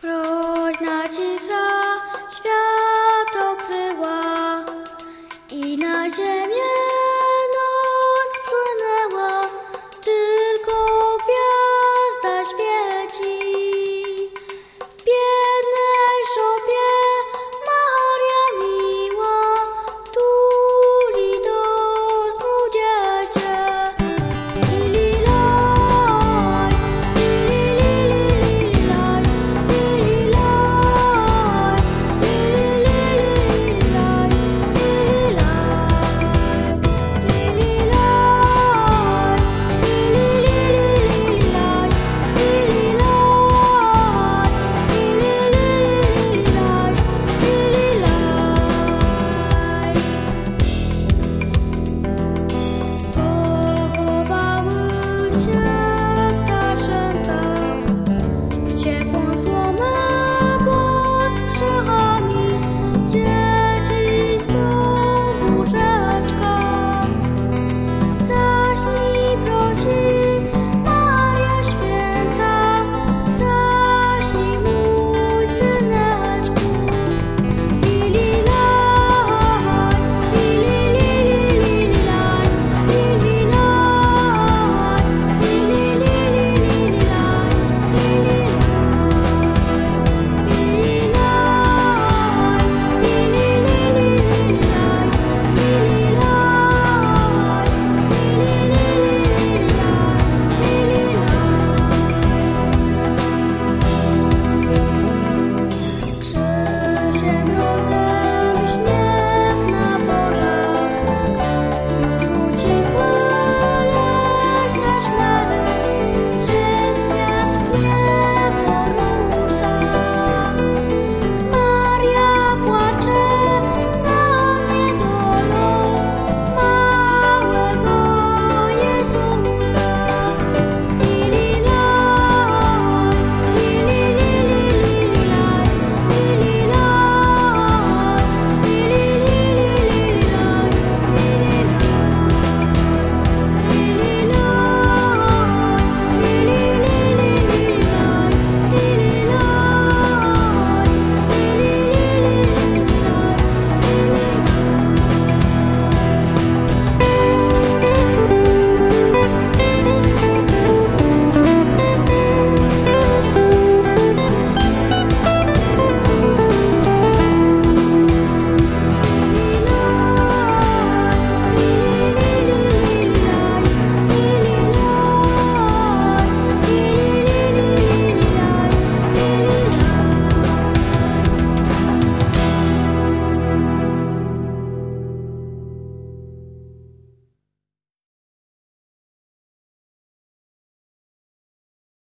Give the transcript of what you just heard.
Proč načíš